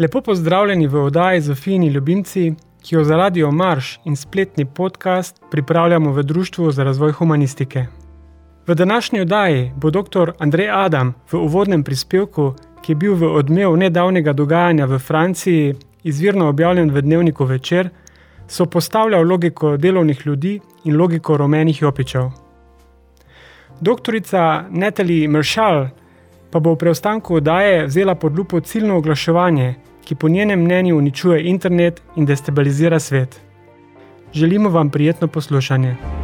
Lepo pozdravljeni v oddaji Zofijini ljubimci, ki jo za radio Marš in spletni podcast pripravljamo v Društvu za razvoj humanistike. V današnji oddaji bo dr. Andrej Adam v uvodnem prispevku, ki je bil v odmev nedavnega dogajanja v Franciji, izvirno objavljen v dnevniku večer, so postavljal logiko delovnih ljudi in logiko rumenih jopičev. Doktorica Natalie Marshall pa bo v preostanku oddaje vzela pod lupo ciljno oglaševanje, ki po njenem mnenju uničuje internet in destabilizira svet. Želimo vam prijetno poslušanje.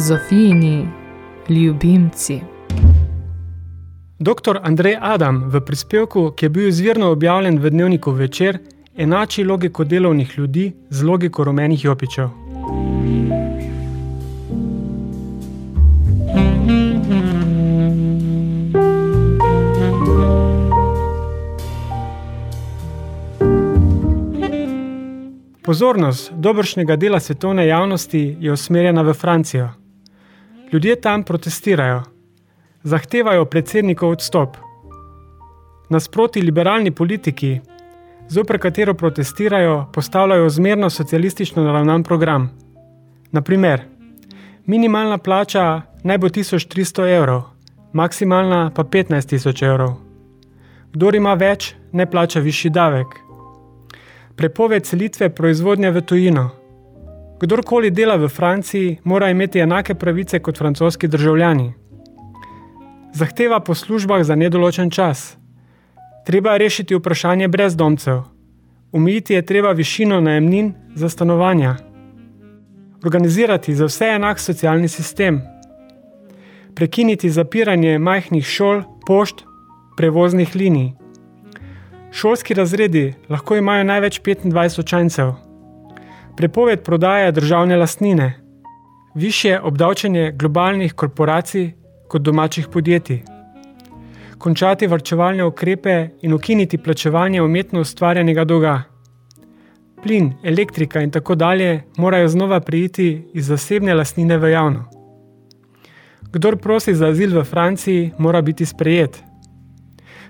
Zofijini ljubimci. Dr. Andrej Adam v prispevku, ki je bil izvirno objavljen v dnevniku večer, enači logiko delovnih ljudi z logiko rumenih jopičev. Pozornost dobršnega dela svetovne javnosti je usmerjena v Francijo. Ljudje tam protestirajo, zahtevajo predsednikov odstop. Nasproti liberalni politiki, zopr katero protestirajo, postavljajo zmerno socialistično naravnan program. Naprimer, minimalna plača naj bo 1300 evrov, maksimalna pa 15 tisoč evrov. Kdor ima več, ne plača višji davek. Prepoved selitve proizvodnje v tujino. Kdorkoli dela v Franciji, mora imeti enake pravice kot francoski državljani. Zahteva po službah za nedoločen čas. Treba rešiti vprašanje brezdomcev. Umiti je treba višino najemnin za stanovanja. Organizirati za vse enak socialni sistem. Prekiniti zapiranje majhnih šol, pošt, prevoznih linij. Šolski razredi lahko imajo največ 25 učencev. Prepoved prodaje državne lastnine. Više obdavčenje globalnih korporacij kot domačih podjetij končati varčevalne ukrepe in ukiniti plačevanje umetno ustvarjenega dolga. Plin, elektrika in tako dalje morajo znova prijeti iz zasebne lastnine v javno. Kdor prosi za azil v Franciji, mora biti sprejet.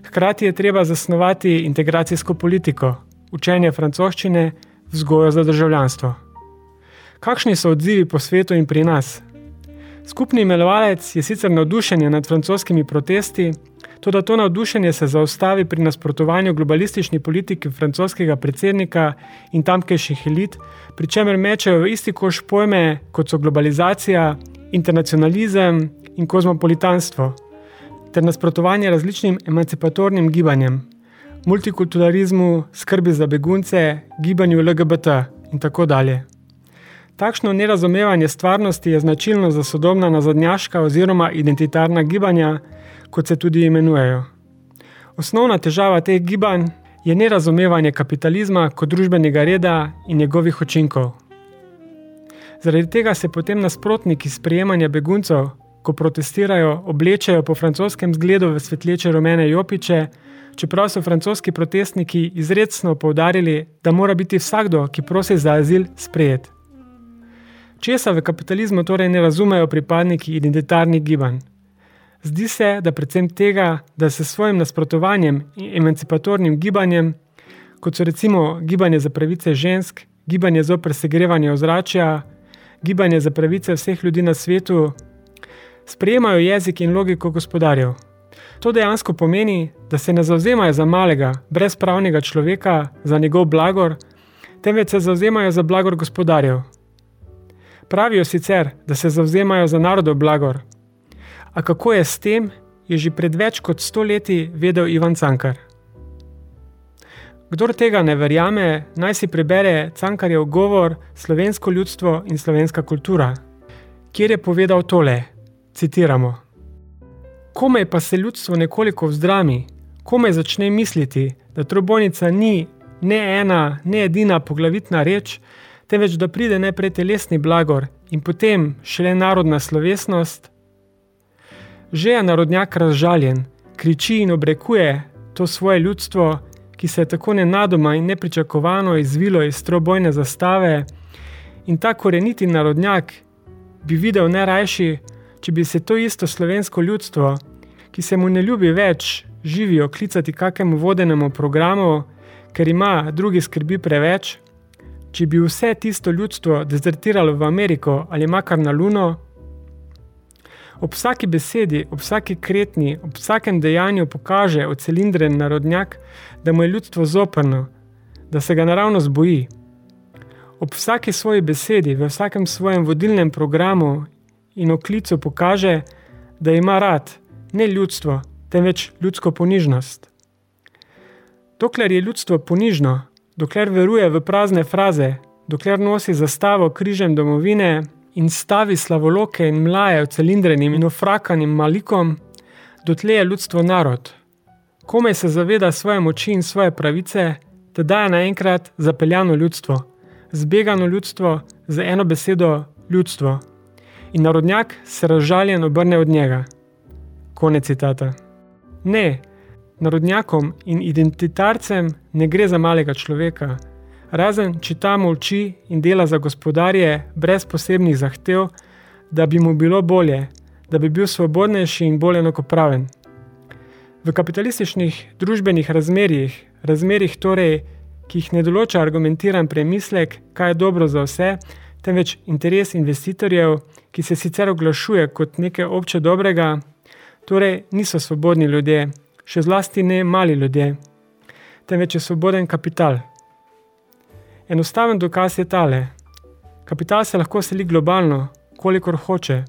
Hkrati je treba zasnovati integracijsko politiko, učenje francoščine, vzgojo za državljanstvo. Kakšni so odzivi po svetu in pri nas? Skupni imenovalec je sicer navdušen nad francoskimi protesti, Toda to navdušenje se zaustavi pri nasprotovanju globalistični politiki francoskega predsednika in tamkajšnjih elit, pri čemer mečejo v isti koš pojme, kot so globalizacija, internacionalizem in kozmopolitanstvo, ter nasprotovanje različnim emancipatornim gibanjem, multikulturalizmu, skrbi za begunce, gibanju LGBT in tako dalje. Takšno nerazumevanje stvarnosti je značilno za sodobna nazadnjaška oziroma identitarna gibanja, kot se tudi imenujejo. Osnovna težava teh gibanj je nerazumevanje kapitalizma kot družbenega reda in njegovih učinkov. Zaradi tega se potem nasprotniki sprejemanja beguncev, ko protestirajo, oblečajo po francoskem zgledu v svetleče rumene jopiče, čeprav so francoski protestniki izredno poudarili, da mora biti vsakdo, ki prosi za azil, sprejet. Česa v kapitalizmu torej ne razumejo pripadniki identitarnih gibanj? Zdi se, da predvsem tega, da se s svojim nasprotovanjem in emancipatornim gibanjem, kot so recimo gibanje za pravice žensk, gibanje za presegrevanje ozračja, gibanje za pravice vseh ljudi na svetu, sprejemajo jezik in logiko gospodarjev. To dejansko pomeni, da se ne zauzemajo za malega, brezpravnega človeka, za njegov blagor, temveč se zauzemajo za blagor gospodarjev. Pravijo sicer, da se zauzemajo za narodov blagor, A kako je s tem, je že pred več kot stoletji vedel Ivan Cankar. Kdor tega ne verjame, naj si prebere Cankarjev govor Slovensko ljudstvo in slovenska kultura, kjer je povedal tole: Citiramo: Komaj pa se ljudstvo nekoliko vzdrami, komaj začne misliti, da trobojnica ni ne ena, ne edina poglavitna reč, temveč da pride najprej telesni blagor in potem šele narodna slovesnost, Že je narodnjak razžaljen, kriči in obrekuje to svoje ljudstvo, ki se je tako nenadoma in nepričakovano izvilo iz strobojne zastave, in ta koreniti narodnjak bi videl najrajši, če bi se to isto slovensko ljudstvo, ki se mu ne ljubi več, živijo klicati kakemu vodenemu programu, ker ima drugi skrbi preveč, če bi vse tisto ljudstvo dezertiralo v Ameriko ali makar na Luno, Ob vsaki besedi, ob vsaki kretni, ob vsakem dejanju pokaže ocelindren narodnjak, da mu je ljudstvo zoprno, da se ga naravno zboji. Ob vsaki svoji besedi, v vsakem svojem vodilnem programu in oklicu pokaže, da ima rad ne ljudstvo, temveč ljudsko ponižnost. Dokler je ljudstvo ponižno, dokler veruje v prazne fraze, dokler nosi zastavo križem domovine, in stavi slavoloke in mlaje v cilindrenim in ofrakanim malikom, dotle je ljudstvo narod. Komaj se zaveda svoje moči in svoje pravice, teda je naenkrat zapeljano ljudstvo, zbegano ljudstvo za eno besedo ljudstvo. In narodnjak se razžaljen obrne od njega. Konec citata. Ne, narodnjakom in identitarcem ne gre za malega človeka, razen če ta molči in dela za gospodarje brez posebnih zahtev, da bi mu bilo bolje, da bi bil svobodnejši in bolj enakopraven. V kapitalističnih družbenih razmerjih, razmerjih torej, ki jih ne določa argumentiran premislek, kaj je dobro za vse, temveč interes investitorjev, ki se sicer oglašuje kot nekaj obče dobrega, torej niso svobodni ljudje, še zlasti ne mali ljudje, temveč je svoboden kapital. Enostaven dokaz je tale. Kapital se lahko seli globalno, kolikor hoče.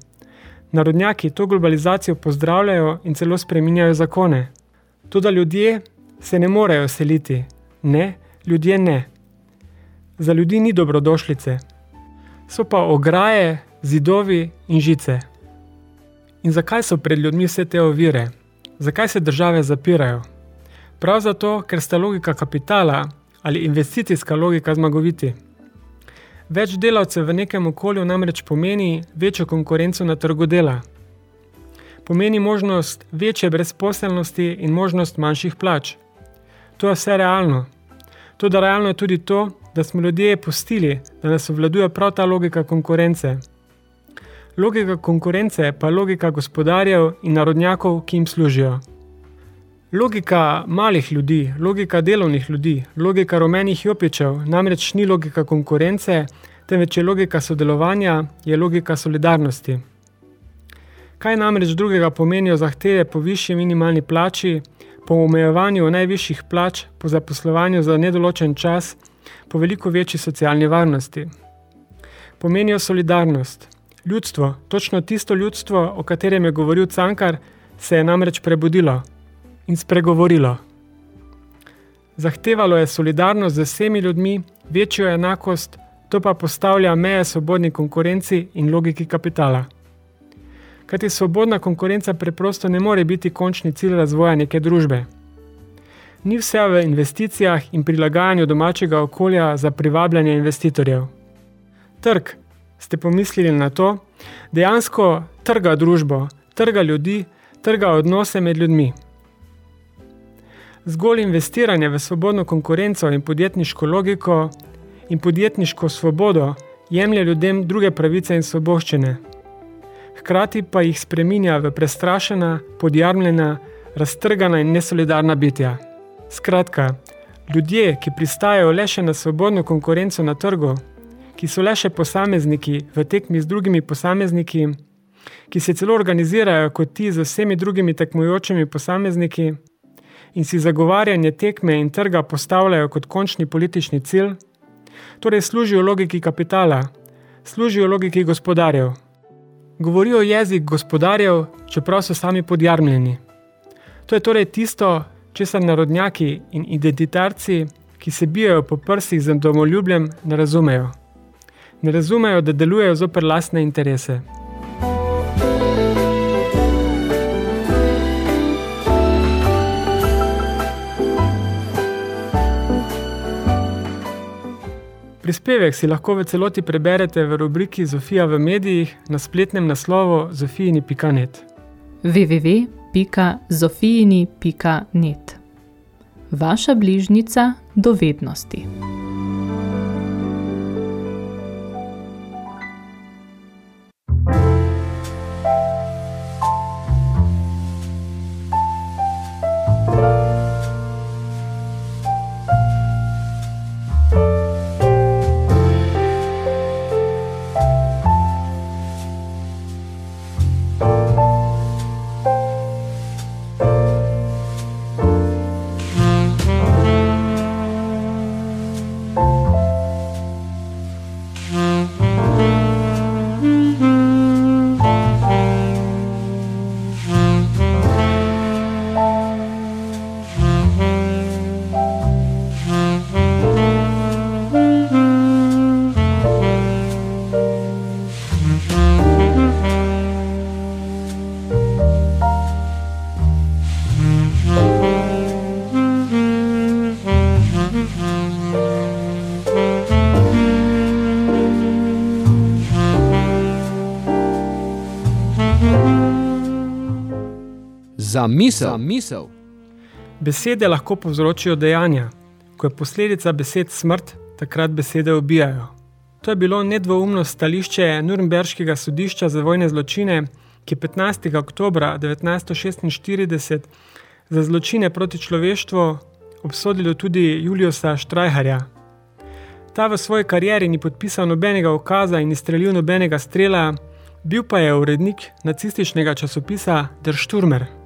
Narodnjaki to globalizacijo pozdravljajo in celo spreminjajo zakone. Tudi ljudje se ne morejo seliti, ne, ljudje ne. Za ljudi ni dobrodošlice. So pa ograje, zidovi in žice. In zakaj so pred ljudmi vse te ovire? Zakaj se države zapirajo? Prav zato, ker sta logika kapitala ali investicijska logika zmagoviti. Več delavcev v nekem okolju namreč pomeni večjo konkurenco na trgu dela. Pomeni možnost večje brezposelnosti in možnost manjših plač. To je vse realno. To, da realno je tudi to, da smo ljudje pustili, da nas obvladuje prav ta logika konkurence. Logika konkurence pa je logika gospodarjev in narodnjakov, ki jim služijo. Logika malih ljudi, logika delovnih ljudi, logika rumenih jopičev namreč ni logika konkurence, temveč je logika sodelovanja, je logika solidarnosti. Kaj namreč drugega pomenijo zahteve po višji minimalni plači, po omejevanju najvišjih plač, po zaposlovanju za nedoločen čas, po veliko večji socialni varnosti? Pomenijo solidarnost. Ljudstvo, točno tisto ljudstvo, o katerem je govoril Cankar, se je namreč prebudilo in spregovorilo. Zahtevalo je solidarnost z vsemi ljudmi, večjo enakost, to pa postavlja meje svobodni konkurenci in logiki kapitala. Kajti svobodna konkurenca preprosto ne more biti končni cilj razvoja neke družbe. Ni vse v investicijah in prilagajanju domačega okolja za privabljanje investitorjev. Trg, ste pomislili na to, dejansko trga družbo, trga ljudi, trga odnose med ljudmi. Zgolj investiranje v svobodno konkurenco in podjetniško logiko in podjetniško svobodo jemlje ljudem druge pravice in svoboščine. Hkrati pa jih spreminja v prestrašena, podjarmljena, raztrgana in nesolidarna bitja. Skratka, ljudje, ki pristajajo le še na svobodno konkurenco na trgu, ki so le še posamezniki v tekmi z drugimi posamezniki, ki se celo organizirajo kot ti z vsemi drugimi tekmujočimi posamezniki in si zagovarjanje tekme in trga postavljajo kot končni politični cilj, torej služijo logiki kapitala, služijo logiki gospodarjev. Govorijo jezik gospodarjev, čeprav so sami podjarmljeni. To je torej tisto, česar narodnjaki in identitarci, ki se bijajo po prsih z domoljubljem, ne razumejo. Ne razumejo, da delujejo zoper lastne interese. Prispevek si lahko v celoti preberete v rubriki Zofija v medijih na spletnem naslovu zofijini.net. www.zofijini.net Vaša bližnica dovednosti. Za misel. Za misel. Besede lahko povzročijo dejanja. Ko je posledica besed smrt, takrat besede ubijajo. To je bilo nedvoumno stališče Nürnberškega sodišča za vojne zločine, ki je 15. oktober 1946 za zločine proti človeštvu obsodilo tudi Juliusa Štrajharja. Ta v svoji karieri ni podpisal nobenega ukaza in izstrelil nobenega strela, bil pa je urednik nacističnega časopisa Der Sturmer.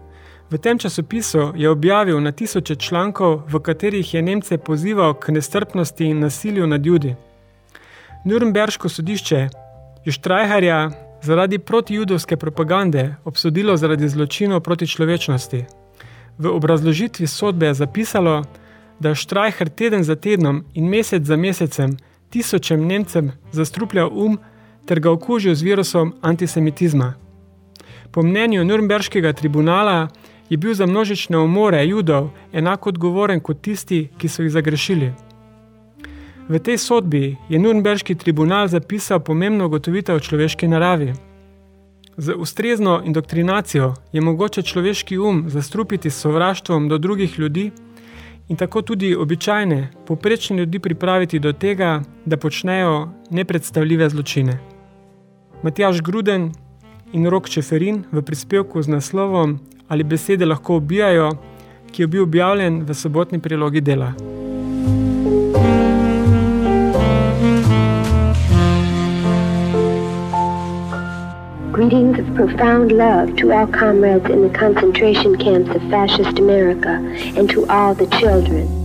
V tem časopisu je objavil na tisoče člankov, v katerih je Nemce pozival k nestrpnosti in nasilju nad ljudi. Nürnberško sodišče je Štrajharja zaradi protijudovske propagande obsodilo zaradi zločinov proti človečnosti. V obrazložitvi sodbe je zapisalo, da je Štrajher teden za tednom in mesec za mesecem tisočem Nemcem zastrupljal um ter ga okužil z virusom antisemitizma. Po mnenju Nürnberškega tribunala je bil za množične umore judov enako odgovoren kot tisti, ki so jih zagrešili. V tej sodbi je Nürnberški tribunal zapisal pomembno ugotovitev o človeški naravi. Z ustrezno indoktrinacijo je mogoče človeški um zastrupiti s sovraštvom do drugih ljudi in tako tudi običajne, poprečne ljudi pripraviti do tega, da počnejo nepredstavljive zločine. Matjaš Gruden in Rok Čeferin v prispevku z naslovom Ali besede lahko ubijajo, ki je bil objavljen v sobotni prilogi dela. Greetings of profound love to all comrades in the concentration camps of fascist America and to all the children.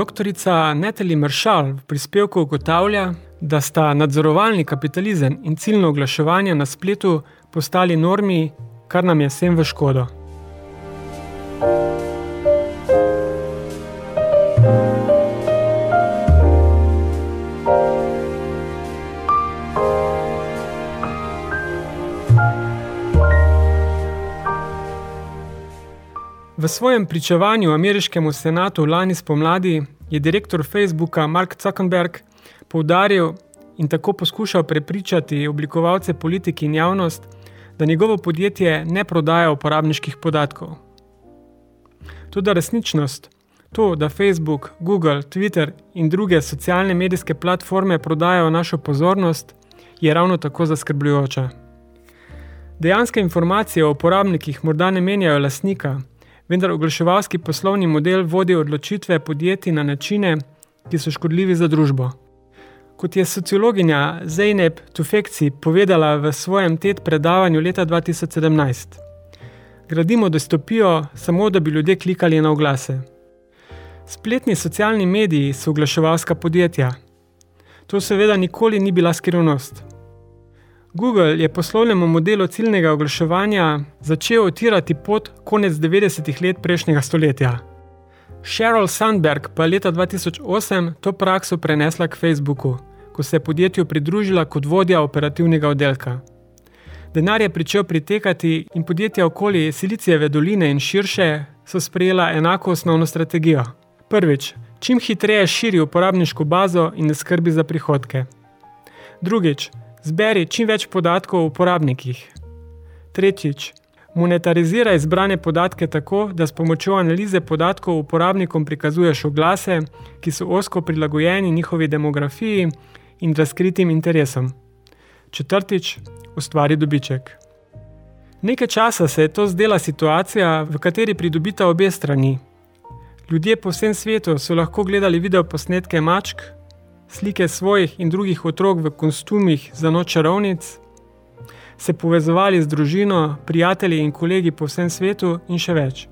Doktorica Natalie Marshall v prispevku ugotavlja, da sta nadzorovalni kapitalizem in ciljno oglaševanje na spletu postali normi, kar nam je vsem v škodo. V svojem pričevanju ameriškemu senatu lani spomladi je direktor Facebooka Mark Zuckerberg poudaril in tako poskušal prepričati oblikovalce politiki in javnost, da njegovo podjetje ne prodaja uporabniških podatkov. Tudi resničnost, to, da Facebook, Google, Twitter in druge socialne medijske platforme prodajajo našo pozornost, je ravno tako zaskrbljujoča. Dejanske informacije o uporabnikih morda ne menjajo lasnika, vendar oglaševalski poslovni model vodi odločitve podjetij na načine, ki so škodljivi za družbo. Kot je sociologinja Zeynep Tufekci povedala v svojem TED predavanju leta 2017, gradimo distopijo samo, da bi ljudje klikali na oglase. Spletni socialni mediji so oglaševalska podjetja. To seveda nikoli ni bila skrivnost. Google je poslovnemu modelu ciljnega oglaševanja začel otirati pot konec 90-ih let prejšnjega stoletja. Sheryl Sandberg pa je leta 2008 to prakso prenesla k Facebooku, ko se je podjetju pridružila kot vodja operativnega oddelka. Denar je pričel pritekati in podjetja okoli Silicijeve doline in širše so sprejela enako osnovno strategijo. Prvič, čim hitreje širi uporabniško bazo in ne skrbi za prihodke. Drugič, Zberi čim več podatkov o uporabnikih. Tretjič, monetariziraj izbrane podatke tako, da s pomočjo analize podatkov uporabnikom prikazuješ oglase, ki so osko prilagojeni njihovi demografiji in razkritim interesom. Četrtič, ustvari dobiček. Nekaj časa se je to zdela situacija, v kateri pridobita obe strani. Ljudje po vsem svetu so lahko gledali video posnetke mačk, slike svojih in drugih otrok v kostumih za noč čarovnic, se povezovali z družino, prijatelji in kolegi po vsem svetu in še več.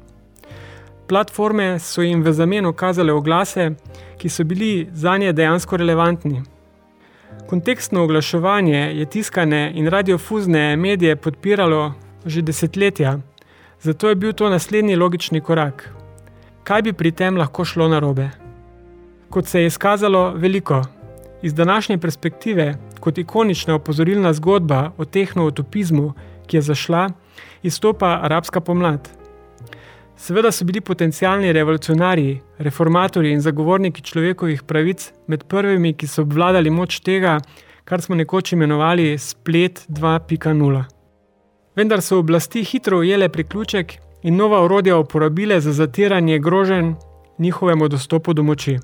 Platforme so jim v zameno kazale oglase, ki so bili za nje dejansko relevantni. Kontekstno oglaševanje je tiskane in radiofuzne medije podpiralo že desetletja, zato je bil to naslednji logični korak. Kaj bi pri tem lahko šlo narobe? Kot se je izkazalo, veliko. Iz današnje perspektive, kot ikonična opozorilna zgodba o tehnoutopizmu, ki je zašla, izstopa arabska pomlad. Seveda so bili potencijalni revolucionarji, reformatorji in zagovorniki človekovih pravic med prvimi, ki so obvladali moč tega, kar smo nekoč imenovali splet 2.0. Vendar so oblasti hitro ujele priključek in nova orodja uporabile za zatiranje grožen njihovemu dostopu do moči.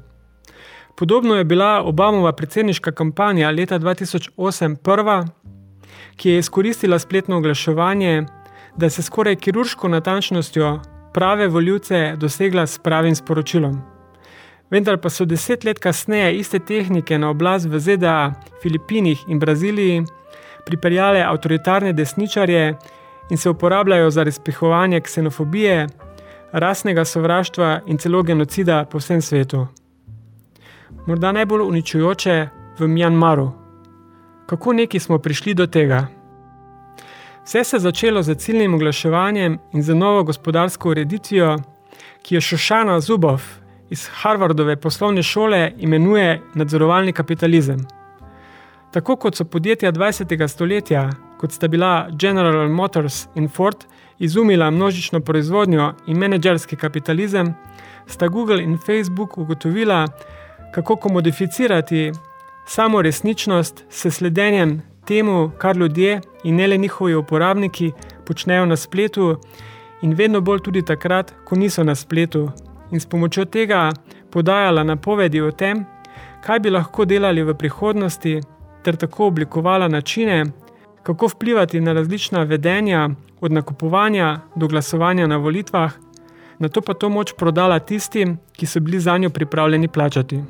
Podobno je bila Obamova predsedniška kampanja leta 2008 prva, ki je izkoristila spletno oglaševanje, da se skoraj kirurško natančnostjo prave voljivce dosegla s pravim sporočilom. Vendar pa so deset let kasneje iste tehnike na oblast v ZDA, Filipinih in Braziliji pripeljale avtoritarne desničarje in se uporabljajo za razpihovanje ksenofobije, rasnega sovraštva in celo genocida po vsem svetu morda najbolj uničujoče v Mjanmaru. Kako neki smo prišli do tega? Vse se je začelo z ciljnim oglaševanjem in z novo gospodarsko ureditvijo, ki jo Šošana Zubov iz Harvardove poslovne šole imenuje nadzorovalni kapitalizem. Tako kot so podjetja 20. stoletja, kot sta bila General Motors in Ford, izumila množično proizvodnjo in menedžerski kapitalizem, sta Google in Facebook ugotovila, kako komodificirati samo resničnost s sledenjem temu, kar ljudje in ne le njihovi uporabniki počnejo na spletu in vedno bolj tudi takrat, ko niso na spletu. In s pomočjo tega podajala napovedi o tem, kaj bi lahko delali v prihodnosti ter tako oblikovala načine, kako vplivati na različna vedenja od nakupovanja do glasovanja na volitvah, na to pa to moč prodala tistim, ki so bili za njo pripravljeni plačati.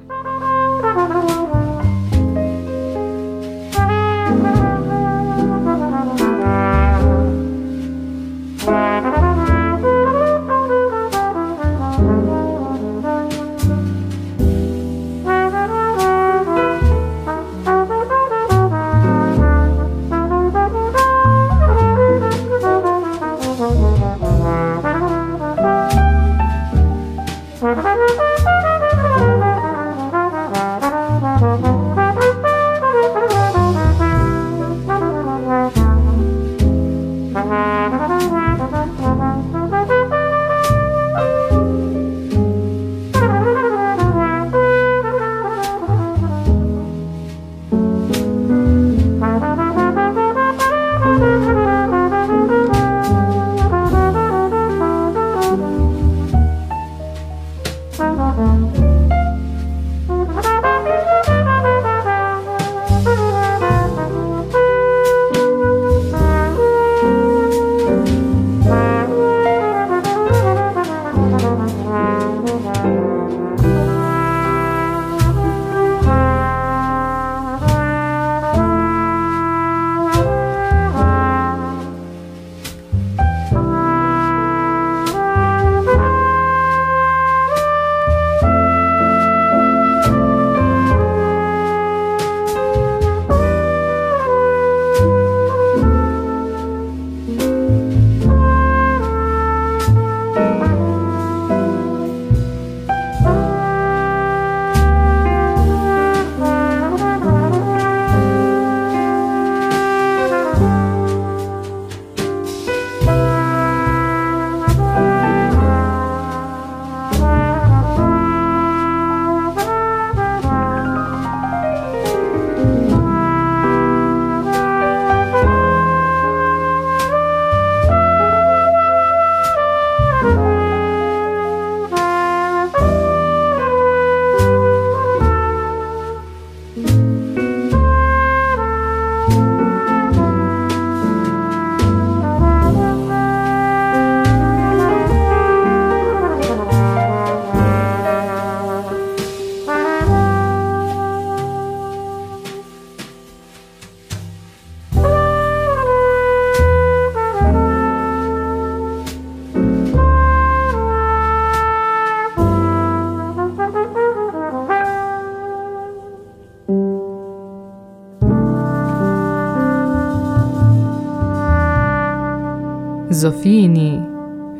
Zofijini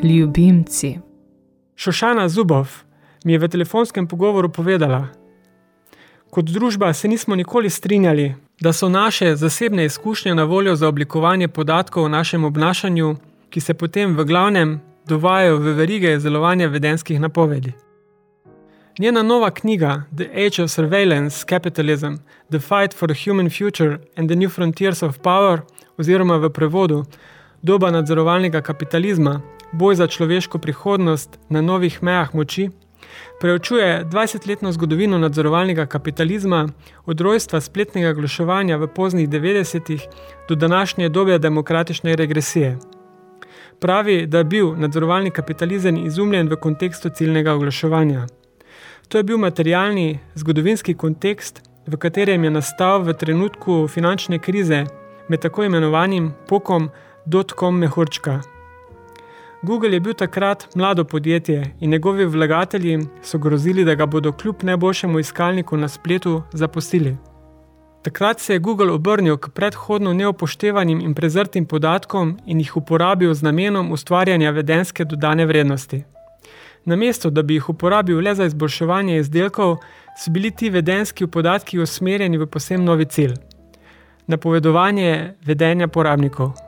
ljubimci. Šošana Zubov mi je v telefonskem pogovoru povedala: Kot družba se nismo nikoli strinjali, da so naše zasebne izkušnje na voljo za oblikovanje podatkov o našem obnašanju, ki se potem v glavnem dovajajo v verige izdelovanja vedenskih napovedi. Njena nova knjiga The Age of Surveillance Capitalism: The Fight for a Human Future and the New Frontiers of Power, oziroma v prevodu Doba nadzorovalnega kapitalizma, boj za človeško prihodnost na novih mejah moči, preučuje 20-letno zgodovino nadzorovalnega kapitalizma od rojstva spletnega oglaševanja v poznih 90-ih do današnje dobe demokratične regresije. Pravi, da je bil nadzorovalni kapitalizem izumljen v kontekstu ciljnega oglaševanja. To je bil materialni, zgodovinski kontekst, v katerem je nastal v trenutku finančne krize med tako imenovanim pokom dotcom mehurčka. Google je bil takrat mlado podjetje in njegovi vlagatelji so grozili, da ga bodo kljub najboljšemu iskalniku na spletu zapustili. Takrat se je Google obrnil k predhodno neopoštevanim in prezrtim podatkom in jih uporabil z namenom ustvarjanja vedenske dodane vrednosti. Namesto, da bi jih uporabil le za izboljševanje izdelkov, so bili ti vedenski podatki usmerjeni v posebno novi cilj: napovedovanje vedenja porabnikov.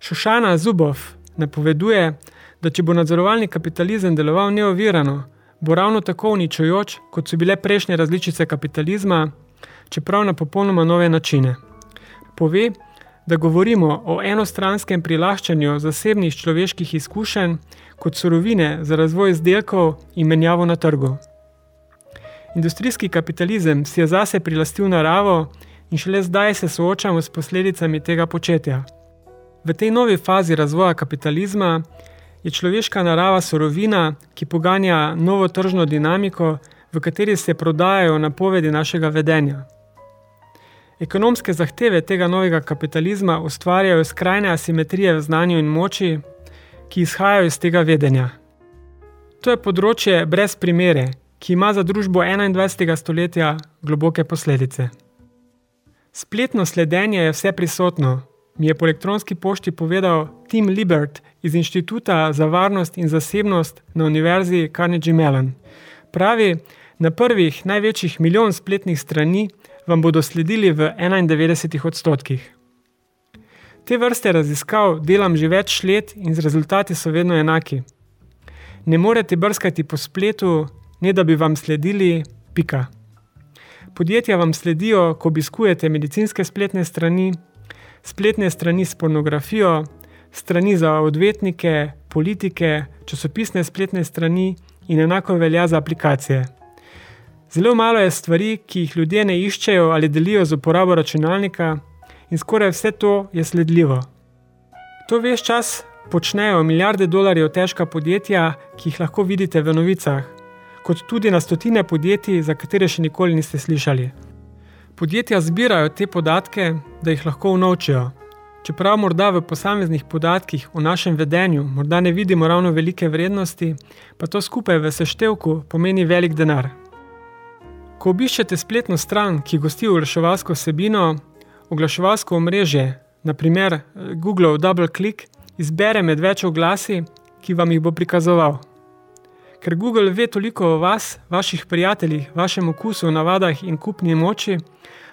Šošana Zubov napoveduje, da če bo nadzorovalni kapitalizem deloval neovirano, bo ravno tako uničujoč, kot so bile prejšnje različice kapitalizma, čeprav na popolnoma nove načine. Pove, da govorimo o enostranskem prilaščanju zasebnih človeških izkušenj kot surovine za razvoj izdelkov in menjavo na trgu. Industrijski kapitalizem si je zase prilastil naravo in šele zdaj se soočamo s posledicami tega početja. V tej novi fazi razvoja kapitalizma je človeška narava sorovina, ki poganja novo tržno dinamiko, v kateri se prodajajo napovedi našega vedenja. Ekonomske zahteve tega novega kapitalizma ustvarjajo skrajne asimetrije v znanju in moči, ki izhajajo iz tega vedenja. To je področje brez primere, ki ima za družbo 21. stoletja globoke posledice. Spletno sledenje je vse prisotno, mi je po elektronski pošti povedal Tim Libert iz Inštituta za varnost in zasebnost na Univerzi Carnegie Mellon. Pravi, na prvih največjih milijon spletnih strani vam bodo sledili v 91 odstotkih. Te vrste raziskav delam že več let in rezultati so vedno enaki. Ne morete brskati po spletu, ne da bi vam sledili, pika. Podjetja vam sledijo, ko obiskujete medicinske spletne strani, spletne strani s pornografijo, strani za odvetnike, politike, časopisne spletne strani in enako velja za aplikacije. Zelo malo je stvari, ki jih ljudje ne iščejo ali delijo z uporabo računalnika, in skoraj vse to je sledljivo. To veš čas počnejo milijarde dolarjev težka podjetja, ki jih lahko vidite v novicah, kot tudi na stotine podjetij, za katere še nikoli niste slišali. Podjetja zbirajo te podatke, da jih lahko unovčijo. Čeprav morda v posameznih podatkih o našem vedenju morda ne vidimo ravno velike vrednosti, pa to skupaj v seštevku pomeni velik denar. Ko obiščete spletno stran, ki gosti oglaševalsko vsebino, oglaševalsko omrežje, naprimer Google Double Click, izbere med več oglasi, ki vam jih bo prikazoval. Ker Google ve toliko o vas, vaših prijateljih, vašem okusu, navadah in kupni moči,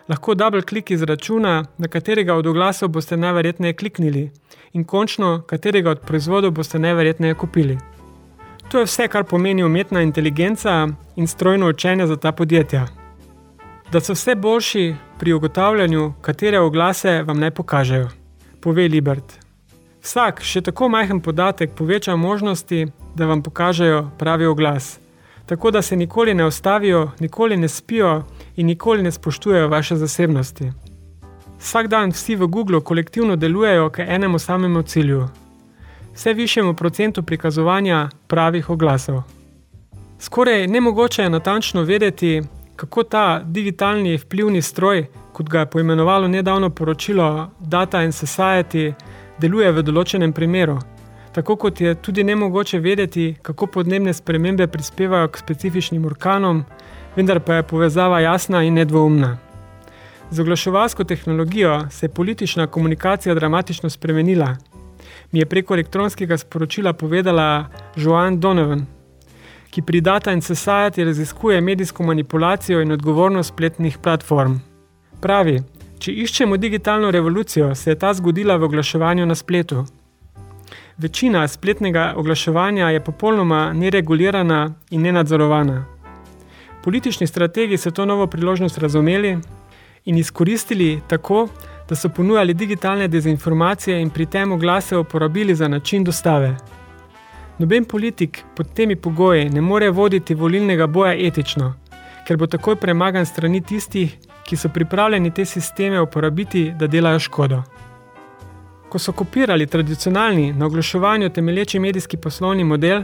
lahko double klik izračuna, na katerega od oglasov boste najverjetneje kliknili in končno, katerega od proizvodov boste najverjetneje kupili. To je vse, kar pomeni umetna inteligenca in strojno učenje za ta podjetja. Da so vse boljši pri ugotavljanju, katere oglase vam naj pokažejo, pove Libert. Vsak, še tako majhen podatek, poveča možnosti, da vam pokažejo pravi oglas. Tako da se nikoli ne ostavijo, nikoli ne spijo in nikoli ne spoštujejo vaše zasebnosti. Vsak dan vsi v Google kolektivno delujejo k enemu samemu cilju: vse višjemu procentu prikazovanja pravih oglasov. Skoraj nemogoče je natančno vedeti, kako ta digitalni vplivni stroj, kot ga je poimenovalo nedavno poročilo Data and Society, deluje v določenem primeru. Tako kot je tudi nemogoče vedeti, kako podnebne spremembe prispevajo k specifičnim orkanom, vendar pa je povezava jasna in nedvoumna. Z oglaševalsko tehnologijo se je politična komunikacija dramatično spremenila. mi je preko elektronskega sporočila povedala Joan Donovan, ki pri Data and Society raziskuje medijsko manipulacijo in odgovornost spletnih platform. Pravi, če iščemo digitalno revolucijo, se je ta zgodila v oglaševanju na spletu. Večina spletnega oglaševanja je popolnoma neregulirana in nenadzorovana. Politični strategi so to novo priložnost razumeli in izkoristili tako, da so ponujali digitalne dezinformacije in pri tem oglase uporabili za način dostave. Noben politik pod temi pogoji ne more voditi volilnega boja etično, ker bo takoj premagan strani tistih, ki so pripravljeni te sisteme uporabiti, da delajo škodo. Ko so kopirali tradicionalni na oglaševanju temelječi medijski poslovni model,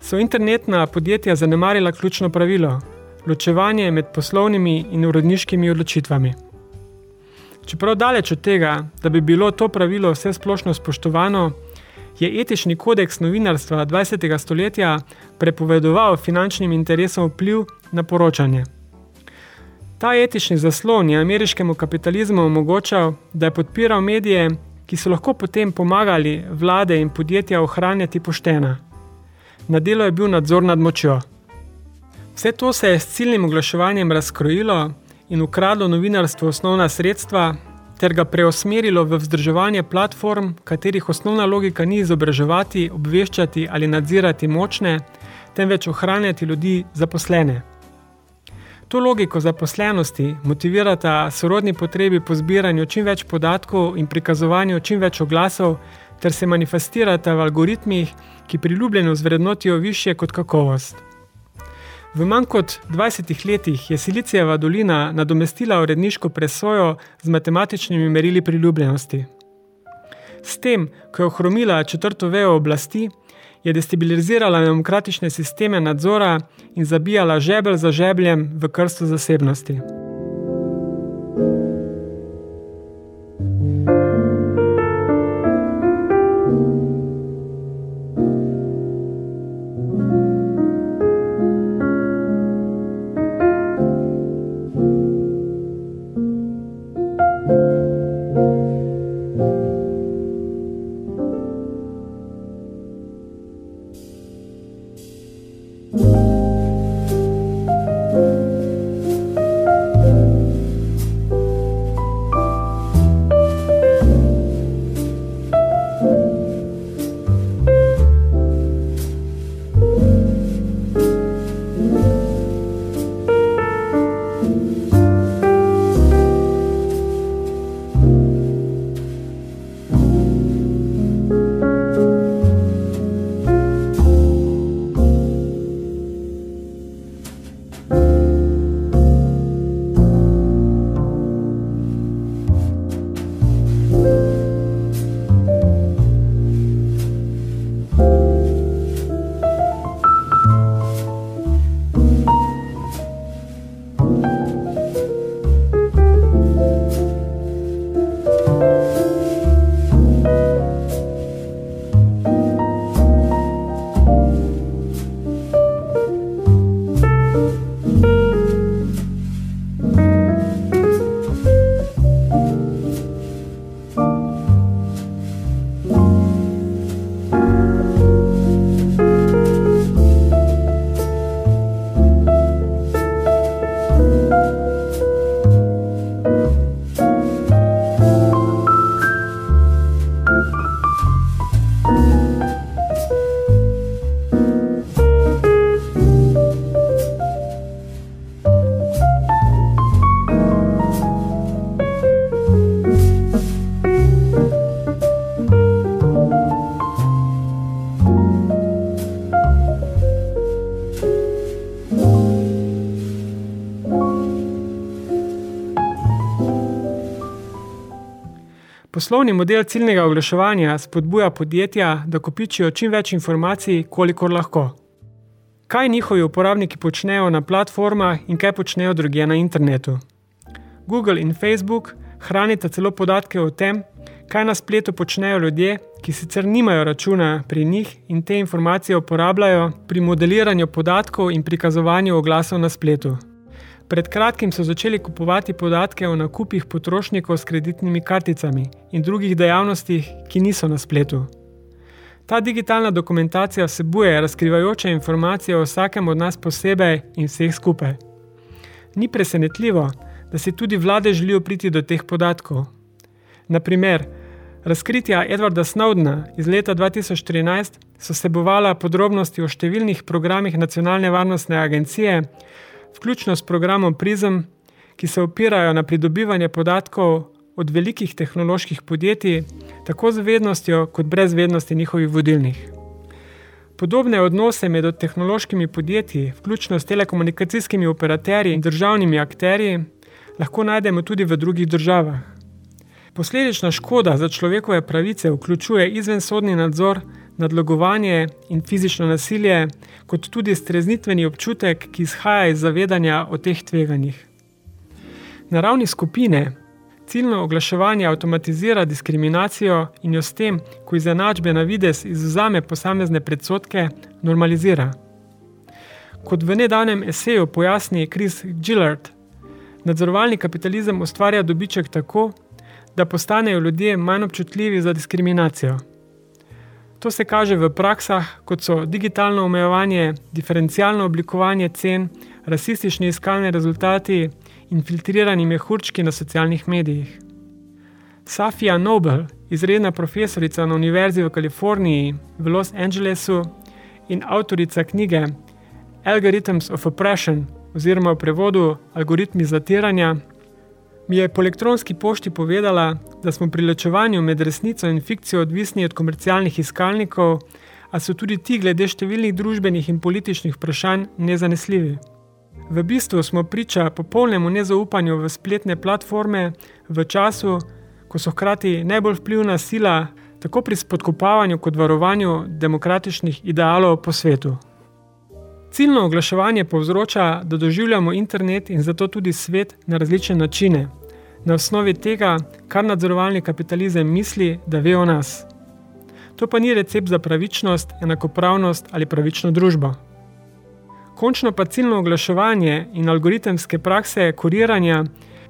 so internetna podjetja zanemarila ključno pravilo – ločevanje med poslovnimi in urodniškimi odločitvami. Čeprav daleč od tega, da bi bilo to pravilo vse splošno spoštovano, je etični kodeks novinarstva 20. stoletja prepovedoval finančnim interesom vpliv na poročanje. Ta etični zaslon je ameriškemu kapitalizmu omogočal, da je podpiral medije, ki so lahko potem pomagali vlade in podjetja ohranjati poštena. Na delo je bil nadzor nad močjo. Vse to se je s ciljnim oglaševanjem razkrojilo in ukradlo novinarstvo osnovna sredstva, ter ga preusmerilo v vzdrževanje platform, katerih osnovna logika ni izobraževati, obveščati ali nadzirati močne, temveč ohranjati ljudi zaposlene. To logiko zaposlenosti motivirata sorodni potrebi po zbiranju čim več podatkov in prikazovanju čim več oglasov, ter se manifestirata v algoritmih, ki priljubljeno zvrednotijo više kot kakovost. V manj kot 20 letih je Silicijeva dolina nadomestila uredniško presojo z matematičnimi merili priljubljenosti. S tem, ko je ohromila četrto vejo oblasti, je destabilizirala demokratične sisteme nadzora in zabijala žebelj za žebljem v krsto zasebnosti. Poslovni model ciljnega oglaševanja spodbuja podjetja, da kopičijo čim več informacij, kolikor lahko. Kaj njihovi uporabniki počnejo na platformah in kaj počnejo drugje na internetu? Google in Facebook hranita celo podatke o tem, kaj na spletu počnejo ljudje, ki sicer nimajo računa pri njih in te informacije uporabljajo pri modeliranju podatkov in prikazovanju oglasov na spletu. Pred kratkim so začeli kupovati podatke o nakupih potrošnikov s kreditnimi karticami in drugih dejavnostih, ki niso na spletu. Ta digitalna dokumentacija vsebuje razkrivajoče informacije o vsakem od nas posebej in vseh skupaj. Ni presenetljivo, da si tudi vlade želijo priti do teh podatkov. Naprimer, razkritja Edwarda Snowdena iz leta 2013 so sebovala podrobnosti o številnih programih Nacionalne varnostne agencije, vključno s programom PRISM, ki se opirajo na pridobivanje podatkov od velikih tehnoloških podjetij, tako z vednostjo kot brez vednosti njihovih vodilnih. Podobne odnose med tehnološkimi podjetji, vključno s telekomunikacijskimi operaterji in državnimi akterji, lahko najdemo tudi v drugih državah. Posledična škoda za človekove pravice vključuje izvensodni nadzor, nadlogovanje in fizično nasilje, kot tudi streznitveni občutek, ki izhaja iz zavedanja o teh tveganjih. Na ravni skupine ciljno oglaševanje avtomatizira diskriminacijo in jo s tem, ko iz enačbe na vides izuzame posamezne predsotke, normalizira. Kot v nedavnem eseju pojasni Chris Gillard, Nadzorovalni kapitalizem ustvarja dobiček tako, da postanejo ljudje manj občutljivi za diskriminacijo. To se kaže v praksah, kot so digitalno omejevanje, diferencialno oblikovanje cen, rasistični iskalni rezultati in filtrirani mehurčki na socialnih medijih. Safia Nobel, izredna profesorica na Univerzi v Kaliforniji v Los Angelesu in avtorica knjige Algorithms of Oppression oziroma v prevodu algoritmi zatiranja, mi je po elektronski pošti povedala, da smo pri ločevanju med resnico in fikcijo odvisni od komercialnih iskalnikov, a so tudi ti glede številnih družbenih in političnih vprašanj nezanesljivi. V bistvu smo priča popolnemu nezaupanju v spletne platforme v času, ko so hkrati najbolj vplivna sila tako pri spodkopavanju kot varovanju demokratičnih idealov po svetu. Ciljno oglaševanje povzroča, da doživljamo internet in zato tudi svet na različne načine, na osnovi tega, kar nadzorovalni kapitalizem misli, da ve o nas. To pa ni recept za pravičnost, enakopravnost ali pravično družbo. Končno pa ciljno oglaševanje in algoritemske prakse kuriranja,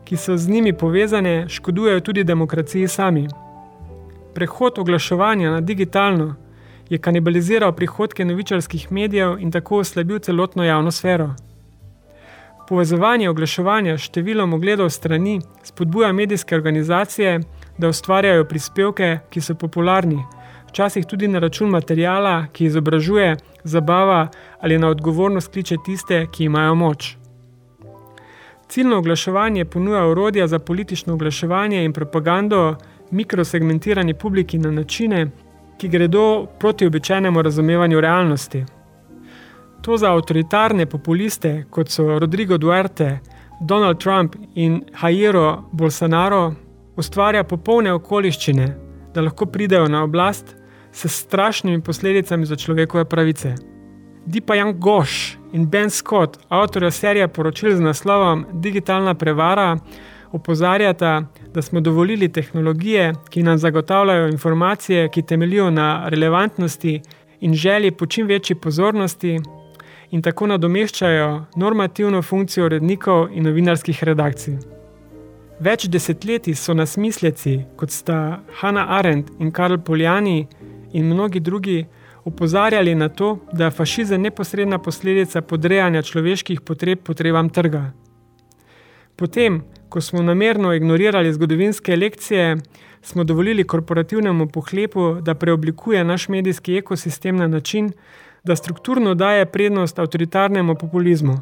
ki so z njimi povezane, škodujejo tudi demokraciji sami. Prehod oglaševanja na digitalno je kanibaliziral prihodke novičarskih medijev in tako oslabil celotno javno sfero. Povezovanje oglaševanja s številom ogledov strani spodbuja medijske organizacije, da ustvarjajo prispevke, ki so popularni, včasih tudi na račun materijala, ki izobražuje, zabava ali na odgovornost kliče tiste, ki imajo moč. Ciljno oglaševanje ponuja orodja za politično oglaševanje in propagando mikrosegmentirani publiki na načine, ki gredo proti običajnemu razumevanju realnosti. To za avtoritarne populiste, kot so Rodrigo Duarte, Donald Trump in Jairo Bolsonaro, ustvarja popolne okoliščine, da lahko pridejo na oblast s strašnimi posledicami za človekove pravice. Deepa Young Gosh in Ben Scott, avtorja serije poročil z naslovom Digitalna prevara, opozarjata, da smo dovolili tehnologije, ki nam zagotavljajo informacije, ki temelijo na relevantnosti in želji po čim večji pozornosti in tako nadomeščajo normativno funkcijo urednikov in novinarskih redakcij. Več desetletij so nas misleci, kot sta Hanna Arendt in Karl Poljani in mnogi drugi, opozarjali na to, da je fašizem neposredna posledica podrejanja človeških potreb potrebam trga. Potem, ko smo namerno ignorirali zgodovinske lekcije, smo dovolili korporativnemu pohlepu, da preoblikuje naš medijski ekosistem na način, da strukturno daje prednost avtoritarnemu populizmu.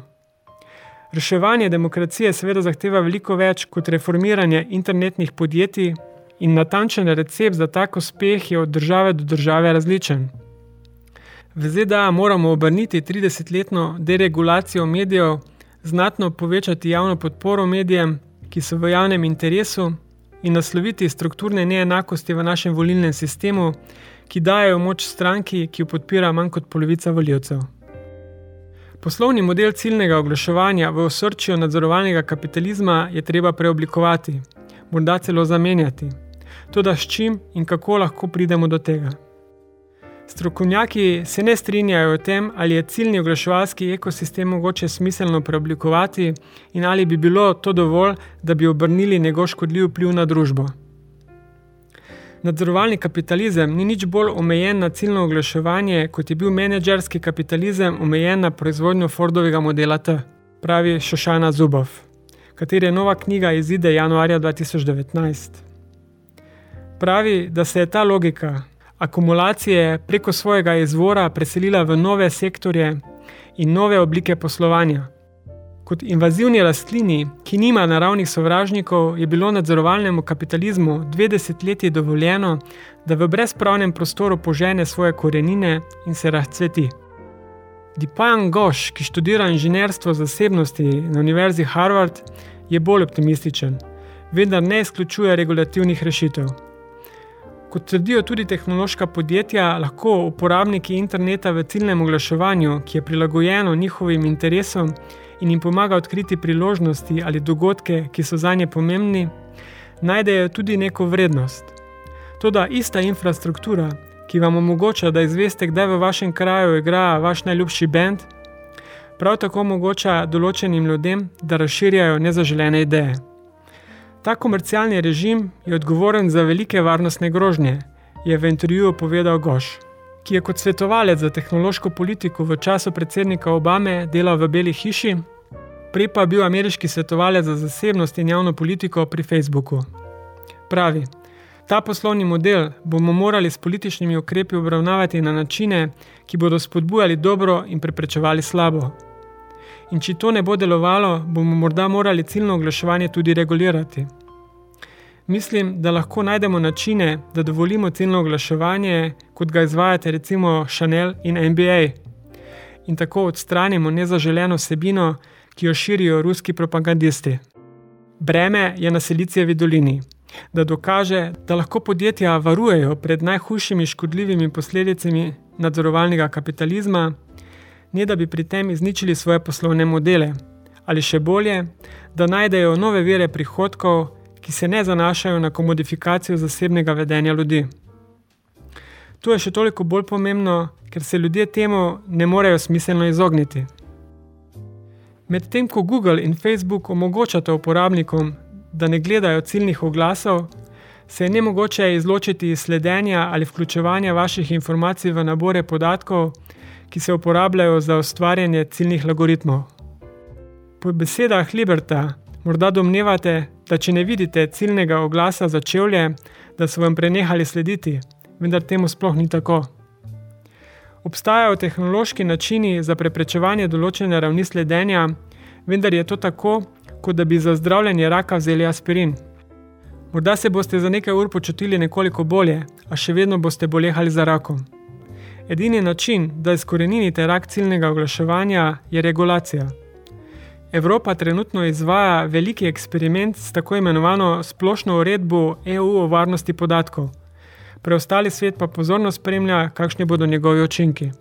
Reševanje demokracije seveda zahteva veliko več kot reformiranje internetnih podjetij in natančen recept za tak uspeh je od države do države različen. V ZDA moramo obrniti 30-letno deregulacijo medijev, znatno povečati javno podporo medijem, ki so v javnem interesu, in nasloviti strukturne neenakosti v našem volilnem sistemu, ki dajo moč stranki, ki jo podpira manj kot polovica voljivcev. Poslovni model ciljnega oglaševanja v osrčju nadzorovalnega kapitalizma je treba preoblikovati, morda celo zamenjati. Toda s čim in kako lahko pridemo do tega? Strokovnjaki se ne strinjajo o tem, ali je ciljni oglaševalski ekosistem mogoče smiselno preoblikovati in ali bi bilo to dovolj, da bi obrnili njegov škodljiv vpliv na družbo. Nadzorovalni kapitalizem ni nič bolj omejen na ciljno oglaševanje, kot je bil menedžerski kapitalizem omejen na proizvodnjo Fordovega modela T, pravi Šošana Zubov, kateri je nova knjiga izide januarja 2019. Pravi, da se je ta logika akumulacije preko svojega izvora preselila v nove sektorje in nove oblike poslovanja. Kot invazivni rastlini, ki nima naravnih sovražnikov, je bilo nadzorovalnemu kapitalizmu dve desetletji dovoljeno, da v brezpravnem prostoru požene svoje korenine in se razcveti. Dipajan Goš, ki študira inženirstvo zasebnosti na Univerzi Harvard, je bolj optimističen, vendar ne izključuje regulativnih rešitev. Kot trdijo tudi tehnološka podjetja, lahko uporabniki interneta v ciljnem oglaševanju, ki je prilagojeno njihovim interesom in jim pomaga odkriti priložnosti ali dogodke, ki so za nje pomembni, najdejo tudi neko vrednost. Toda ista infrastruktura, ki vam omogoča, da izveste, kdaj v vašem kraju igra vaš najljubši bend, prav tako omogoča določenim ljudem, da razširjajo nezaželene ideje. Ta komercialni režim je odgovoren za velike varnostne grožnje, je v intervjuju povedal Goš, ki je kot svetovalec za tehnološko politiko v času predsednika Obame delal v Beli hiši, prej pa bil ameriški svetovalec za zasebnost in javno politiko pri Facebooku. Pravi, ta poslovni model bomo morali s političnimi ukrepi obravnavati na načine, ki bodo spodbujali dobro in preprečevali slabo. In če to ne bo delovalo, bomo morda morali ciljno oglaševanje tudi regulirati. Mislim, da lahko najdemo načine, da dovolimo ciljno oglaševanje, kot ga izvajate recimo Chanel in NBA, in tako odstranimo nezaželeno sebino, ki jo širijo ruski propagandisti. Breme je na Silicijevi dolini, da dokaže, da lahko podjetja varujejo pred najhujšimi škodljivimi posledicami nadzorovalnega kapitalizma, ne da bi pri tem izničili svoje poslovne modele, ali še bolje, da najdejo nove vire prihodkov, ki se ne zanašajo na komodifikacijo zasebnega vedenja ljudi. To je še toliko bolj pomembno, ker se ljudje temu ne morejo smiselno izogniti. Medtem ko Google in Facebook omogočata uporabnikom, da ne gledajo ciljnih oglasov, se je nemogoče izločiti iz sledenja ali vključevanja vaših informacij v nabore podatkov, ki se uporabljajo za ustvarjanje ciljnih algoritmov. Po besedah Liberta morda domnevate, da če ne vidite ciljnega oglasa za čevlje, da so vam prenehali slediti, vendar temu sploh ni tako. Obstajajo tehnološki načini za preprečevanje določene ravni sledenja, vendar je to tako, kot da bi za zdravljenje raka vzeli aspirin. Morda se boste za nekaj ur počutili nekoliko bolje, a še vedno boste bolehali za rakom. Edini način, da izkoreninite rak ciljnega oglaševanja, je regulacija. Evropa trenutno izvaja veliki eksperiment s tako imenovano splošno uredbo EU o varnosti podatkov. Preostali svet pa pozorno spremlja, kakšni bodo njegovi učinki.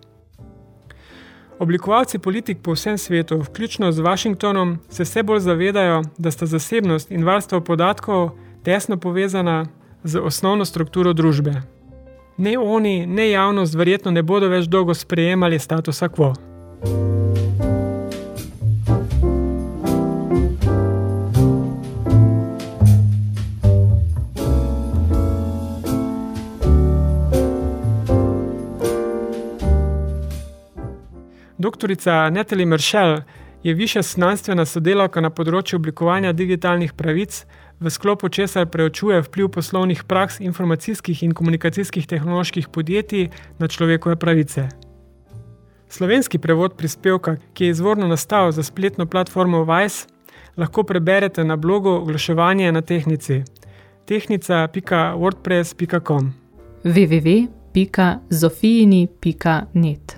Oblikovalci politik po vsem svetu, vključno z Washingtonom, se vse bolj zavedajo, da sta zasebnost in varstvo podatkov tesno povezana z osnovno strukturo družbe. Ne oni, ne javnost verjetno ne bodo več dolgo sprejemali statusa quo. Doktorica Natalie Meršel je višja znanstvena sodelavka na področju oblikovanja digitalnih pravic, v sklopu česar preučuje vpliv poslovnih praks informacijskih in komunikacijskih tehnoloških podjetij na človekove pravice. Slovenski prevod prispevka, ki je izvorno nastal za spletno platformo Vice, lahko preberete na blogu Oglaševanje na tehnici tehnica.wordpress.com www.zofijini.net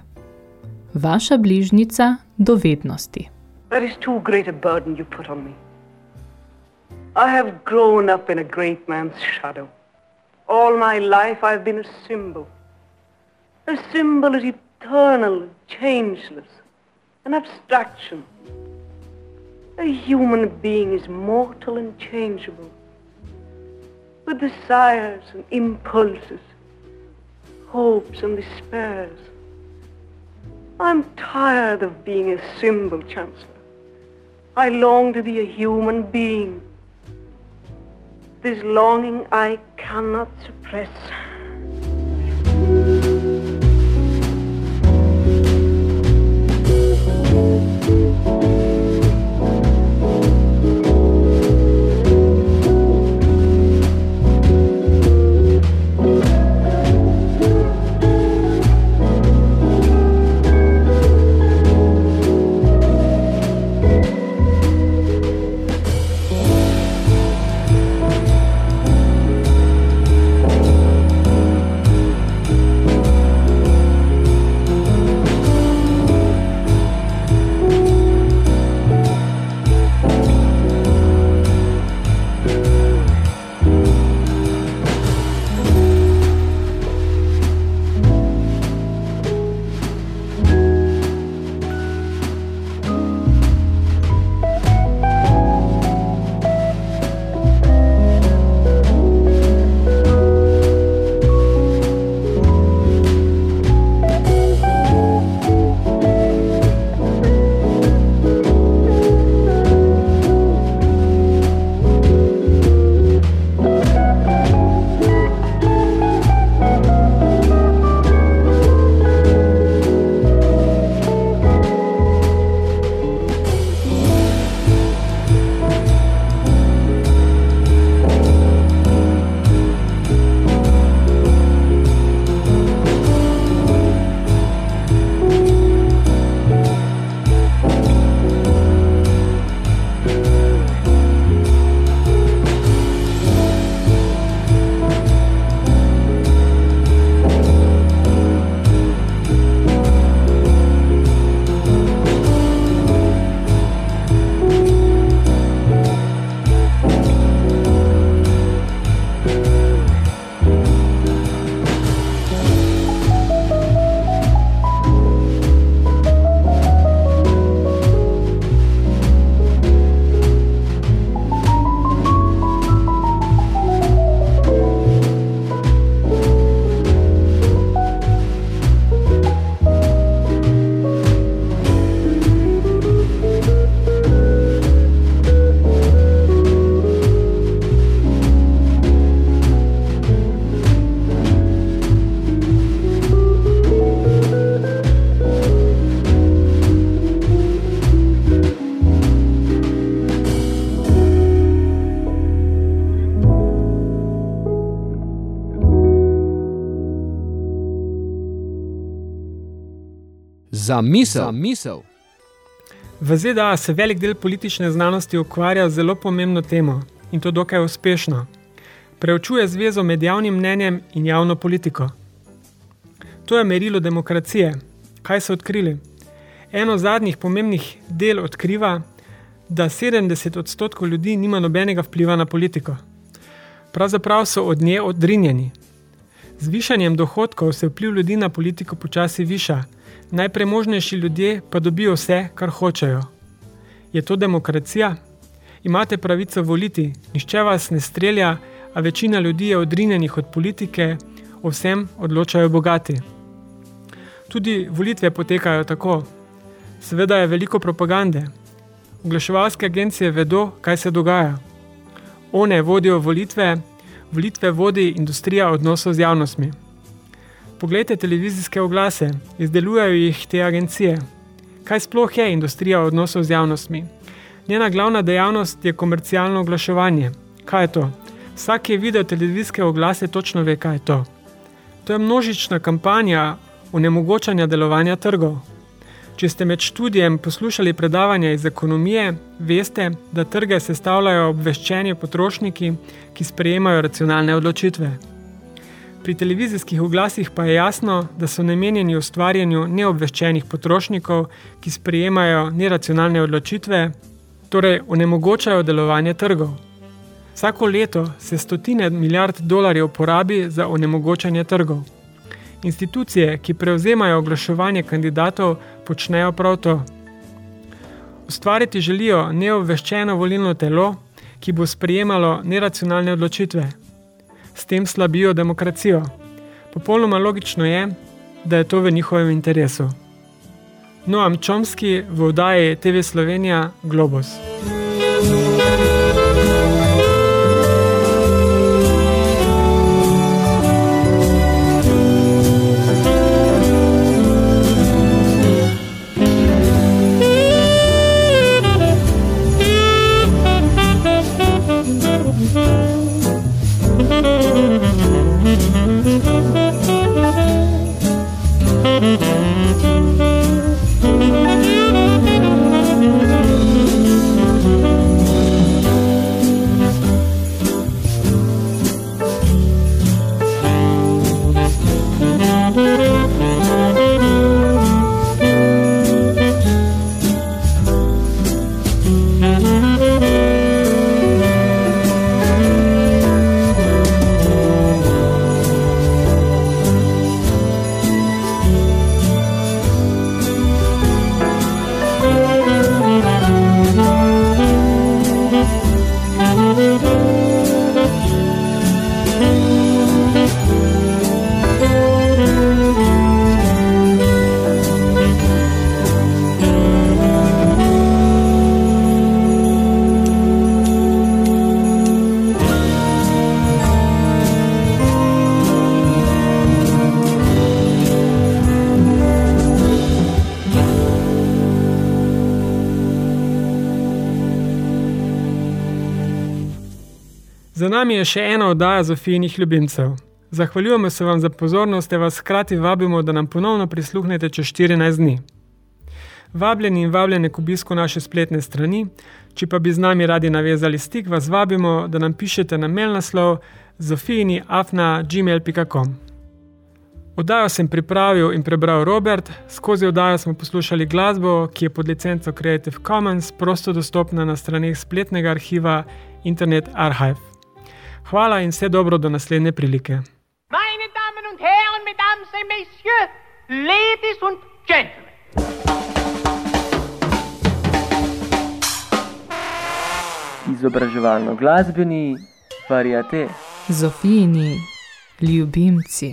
Vaša bližnica do vednosti. That is too great a burden you put on me. I have grown up in a great man's shadow. All my life I've been a symbol. A symbol is eternal, changeless, an abstraction. A human being is mortal and changeable, with desires and impulses, hopes and despairs. I'm tired of being a symbol, Chancellor. I long to be a human being. This longing I cannot suppress. Za misel. Za misel. V ZDA se velik del politične znanosti ukvarja z zelo pomembno temo in to dokaj uspešno. Preučuje zvezo med javnim mnenjem in javno politiko. To je merilo demokracije. Kaj so odkrili? Eno zadnjih pomembnih del odkriva, da 70 odstotkov ljudi nima nobenega vpliva na politiko. Pravzaprav so od nje odrinjeni. Z višanjem dohodkov se vpliv ljudi na politiko počasi viša, najpremožnejši ljudje pa dobijo vse, kar hočejo. Je to demokracija? Imate pravico voliti, nišče vas ne strelja, a večina ljudi je odrinjenih od politike, o vsem odločajo bogati. Tudi volitve potekajo tako. Seveda je veliko propagande. Oglaševalske agencije vedo, kaj se dogaja. One vodijo volitve, volitve vodi industrija odnosov z javnostmi. Poglejte televizijske oglase, izdelujejo jih te agencije. Kaj sploh je industrija odnosov z javnostmi? Njena glavna dejavnost je komercialno oglaševanje. Kaj je to? Vsak, ki je videl televizijske oglase, točno ve, kaj je to. To je množična kampanja onemogočanja delovanja trgov. Če ste med študijem poslušali predavanja iz ekonomije, veste, da trge sestavljajo obveščeni potrošniki, ki sprejemajo racionalne odločitve. Pri televizijskih oglasih pa je jasno, da so namenjeni ustvarjanju neobveščenih potrošnikov, ki sprejemajo neracionalne odločitve, torej onemogočajo delovanje trgov. Vsako leto se stotine milijard dolarjev porabi za onemogočanje trgov. Institucije, ki prevzemajo oglaševanje kandidatov, počnejo prav to. Ustvariti želijo neobveščeno volilno telo, ki bo sprejemalo neracionalne odločitve – s tem slabijo demokracijo. Popolnoma logično je, da je to v njihovem interesu. Noam Čomski v oddaji TV Slovenija Globus. Nami je še ena oddaja Zofijinih ljubimcev. Zahvaljujemo se vam za pozornost, te vas hkrati vabimo, da nam ponovno prisluhnete čez 14 dni. Vabljeni in vabljene k obisku naše spletne strani, če pa bi z nami radi navezali stik, vas vabimo, da nam pišete na mail naslov zofijini.afna.gmail.com. Oddajo sem pripravil in prebral Robert, skozi oddajo smo poslušali glasbo, ki je pod licenco Creative Commons prosto dostopna na straneh spletnega arhiva Internet Archive. Hvala in vse dobro do naslednje prilike. Meine Damen und Herren, Mesdames et Messieurs, Ladies und Gentlemen. Izobraževalno glasbeni variate. Zofijini ljubimci.